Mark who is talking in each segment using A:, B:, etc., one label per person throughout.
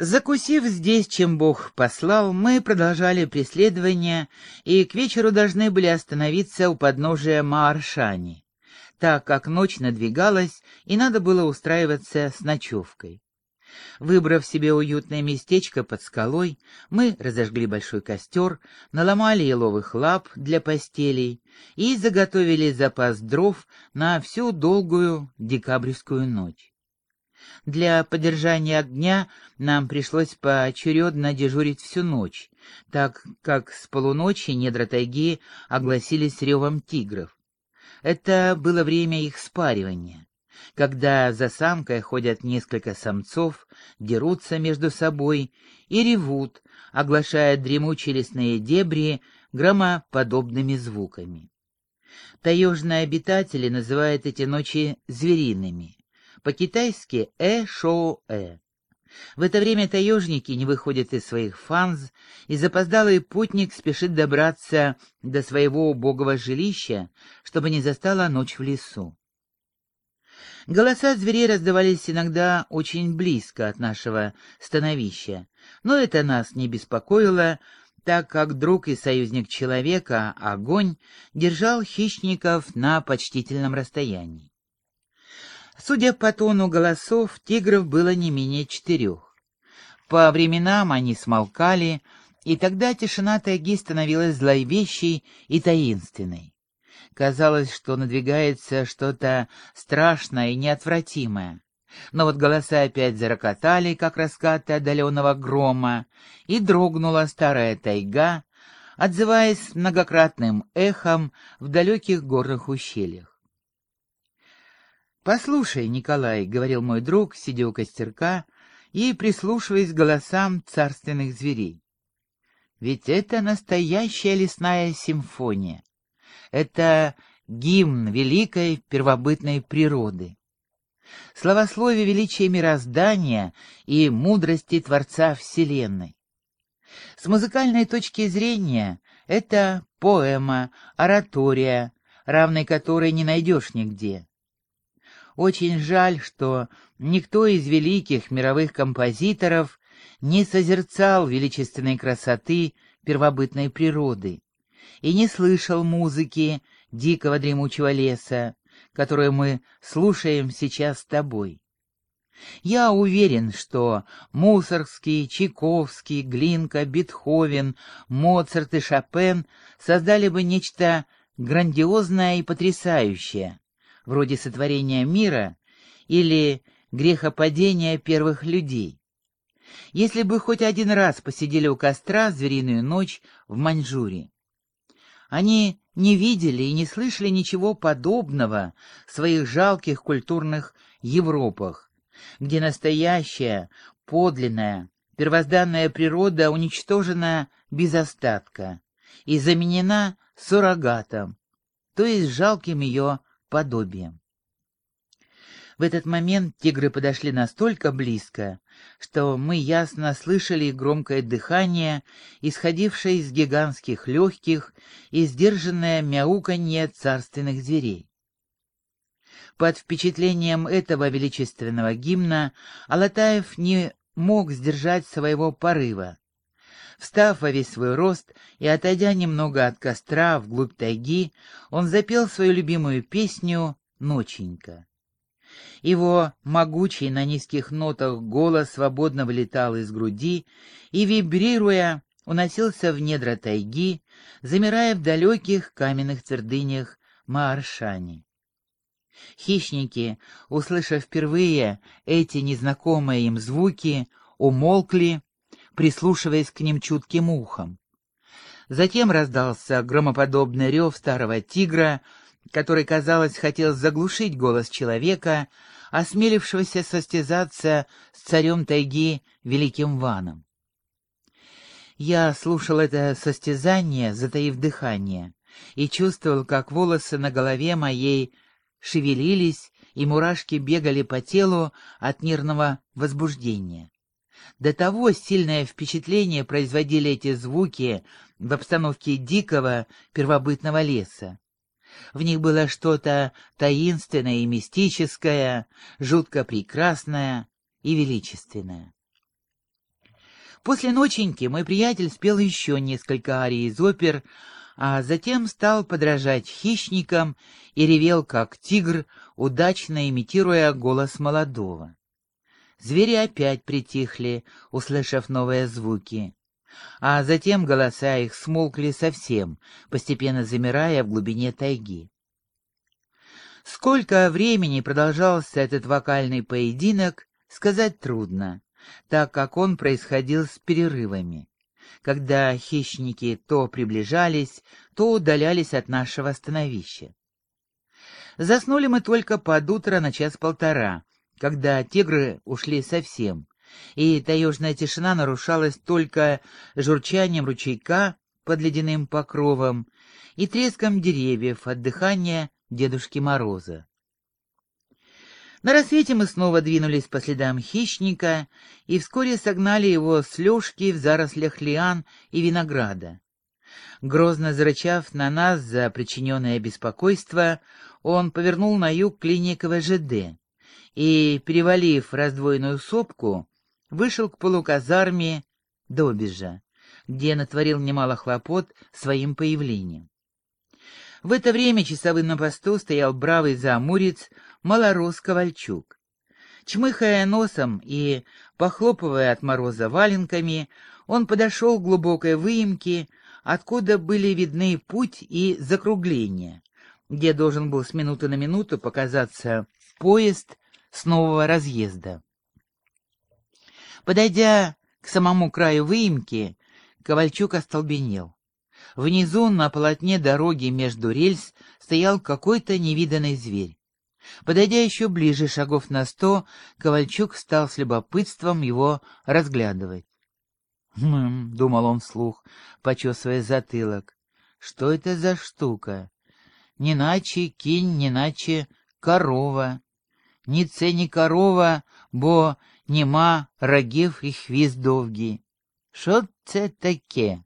A: Закусив здесь, чем Бог послал, мы продолжали преследование и к вечеру должны были остановиться у подножия Мааршани, так как ночь надвигалась и надо было устраиваться с ночевкой. Выбрав себе уютное местечко под скалой, мы разожгли большой костер, наломали еловых лап для постелей и заготовили запас дров на всю долгую декабрьскую ночь. Для поддержания огня нам пришлось поочередно дежурить всю ночь, так как с полуночи недра тайги огласились ревом тигров. Это было время их спаривания, когда за самкой ходят несколько самцов, дерутся между собой и ревут, оглашая дремучие лесные дебри громоподобными звуками. Таежные обитатели называют эти ночи звериными по-китайски «э-шоу-э». В это время таежники не выходят из своих фанз, и запоздалый путник спешит добраться до своего убогого жилища, чтобы не застала ночь в лесу. Голоса зверей раздавались иногда очень близко от нашего становища, но это нас не беспокоило, так как друг и союзник человека, огонь, держал хищников на почтительном расстоянии. Судя по тону голосов, тигров было не менее четырех. По временам они смолкали, и тогда тишина тайги становилась зловещей и таинственной. Казалось, что надвигается что-то страшное и неотвратимое. Но вот голоса опять зарокотали, как раскаты отдаленного грома, и дрогнула старая тайга, отзываясь многократным эхом в далеких горных ущельях. «Послушай, Николай», — говорил мой друг, сидя у костерка и прислушиваясь к голосам царственных зверей. «Ведь это настоящая лесная симфония. Это гимн великой первобытной природы. Словословие величия мироздания и мудрости Творца Вселенной. С музыкальной точки зрения это поэма, оратория, равной которой не найдешь нигде. Очень жаль, что никто из великих мировых композиторов не созерцал величественной красоты первобытной природы и не слышал музыки дикого дремучего леса, которую мы слушаем сейчас с тобой. Я уверен, что Мусоргский, Чайковский, Глинка, Бетховен, Моцарт и Шопен создали бы нечто грандиозное и потрясающее, вроде сотворения мира или грехопадения первых людей. Если бы хоть один раз посидели у костра звериную ночь в Маньчжурии. Они не видели и не слышали ничего подобного в своих жалких культурных Европах, где настоящая, подлинная, первозданная природа уничтожена без остатка и заменена суррогатом, то есть жалким ее подобием. В этот момент тигры подошли настолько близко, что мы ясно слышали громкое дыхание, исходившее из гигантских легких и сдержанное мяуканье царственных зверей. Под впечатлением этого величественного гимна Алатаев не мог сдержать своего порыва. Встав во весь свой рост и отойдя немного от костра вглубь тайги, он запел свою любимую песню «Ноченька». Его могучий на низких нотах голос свободно вылетал из груди и, вибрируя, уносился в недра тайги, замирая в далеких каменных твердынях Мааршани. Хищники, услышав впервые эти незнакомые им звуки, умолкли прислушиваясь к ним чутким ухом. Затем раздался громоподобный рев старого тигра, который, казалось, хотел заглушить голос человека, осмелившегося состязаться с царем тайги Великим Ваном. Я слушал это состязание, затаив дыхание, и чувствовал, как волосы на голове моей шевелились, и мурашки бегали по телу от нервного возбуждения. До того сильное впечатление производили эти звуки в обстановке дикого первобытного леса. В них было что-то таинственное и мистическое, жутко прекрасное и величественное. После ноченьки мой приятель спел еще несколько арий из опер, а затем стал подражать хищникам и ревел, как тигр, удачно имитируя голос молодого. Звери опять притихли, услышав новые звуки. А затем голоса их смолкли совсем, постепенно замирая в глубине тайги. Сколько времени продолжался этот вокальный поединок, сказать трудно, так как он происходил с перерывами, когда хищники то приближались, то удалялись от нашего становища. Заснули мы только под утро на час-полтора, когда тигры ушли совсем, и таежная тишина нарушалась только журчанием ручейка под ледяным покровом и треском деревьев от дыхания Дедушки Мороза. На рассвете мы снова двинулись по следам хищника и вскоре согнали его с лёжки в зарослях лиан и винограда. Грозно зарычав на нас за причиненное беспокойство, он повернул на юг к линии КВЖД и, перевалив раздвоенную сопку, вышел к полуказарме Добежа, где натворил немало хлопот своим появлением. В это время часовым на посту стоял бравый заамурец малорос Ковальчук. Чмыхая носом и похлопывая от мороза валенками, он подошел к глубокой выемке, откуда были видны путь и закругление, где должен был с минуты на минуту показаться поезд с нового разъезда. Подойдя к самому краю выемки, Ковальчук остолбенел. Внизу на полотне дороги между рельс стоял какой-то невиданный зверь. Подойдя еще ближе, шагов на сто, Ковальчук стал с любопытством его разглядывать. «Хм», — думал он вслух, почесывая затылок, — «что это за штука? Не наче кинь, не корова Ні це не корова, бо нема рогів і хвіст довгий. Що це таке?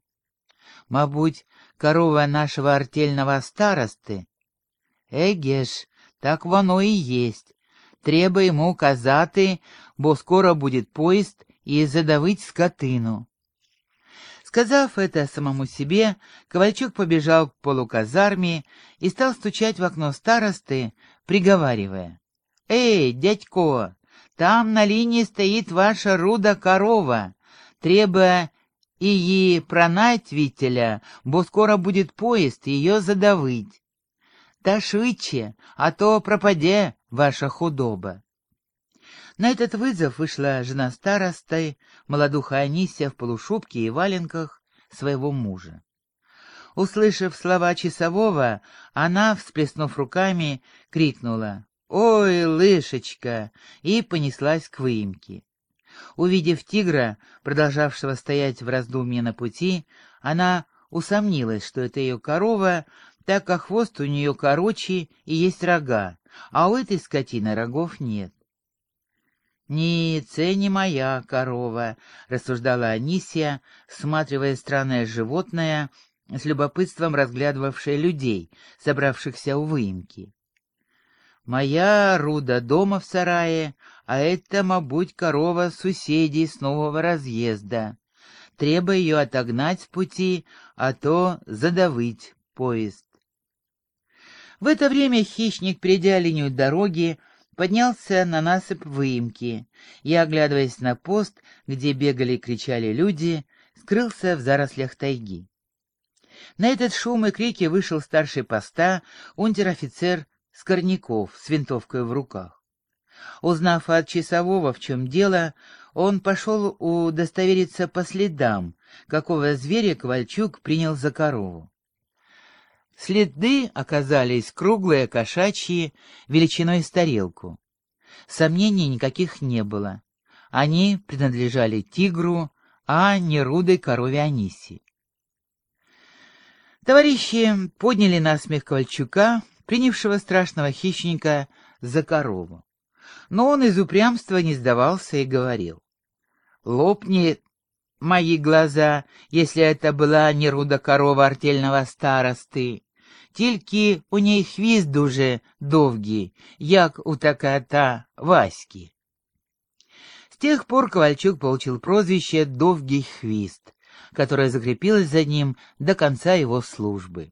A: Мабуть, корова нашого артельного старости? Еге ж, так воно і єсть. Треба йому казати, бо скоро будет поезд и задавить скотину. Сказав это самому себе, Ковальчук побежал к полуказарме и стал стучать в окно старосты, приговаривая. «Эй, дядько, там на линии стоит ваша руда корова. Треба її пронать, Вітеля, бо скоро будет поезд ее задавить. Та швидше, а то пропаде ваша худоба. На этот вызов вышла жена старосты, молодуха Анисия в полушубке и валенках своего мужа. Услышав слова часового, она, всплеснув руками, крикнула «Ой, лышечка!» и понеслась к выемке. Увидев тигра, продолжавшего стоять в раздумье на пути, она усомнилась, что это ее корова, так как хвост у нее короче и есть рога, а у этой скотины рогов нет. «Не, це не моя корова», — рассуждала Анисия, всматривая странное животное, с любопытством разглядывавшее людей, собравшихся у выемки. «Моя руда дома в сарае, а это, мабуть, корова суседей с нового разъезда. Треба ее отогнать с пути, а то задавить поезд». В это время хищник, перейдя линию дороги, поднялся на насыпь выемки и, оглядываясь на пост, где бегали и кричали люди, скрылся в зарослях тайги. На этот шум и крики вышел старший поста унтер-офицер Скорняков с винтовкой в руках. Узнав от часового, в чем дело, он пошел удостовериться по следам, какого зверя Ковальчук принял за корову. Следы оказались круглые, кошачьи, величиной с тарелку. Сомнений никаких не было. Они принадлежали тигру, а не рудой корове Аниси. Товарищи подняли на смех Ковальчука, принявшего страшного хищника за корову. Но он из упрямства не сдавался и говорил. «Лопни мои глаза, если это была не руда корова артельного старосты. Тільки у ней хвіст дуже довгий, як у така та Васьки. С тех пор Ковальчук получил прозвище «Довгий хвист», которое закрепилось за ним до конца его службы.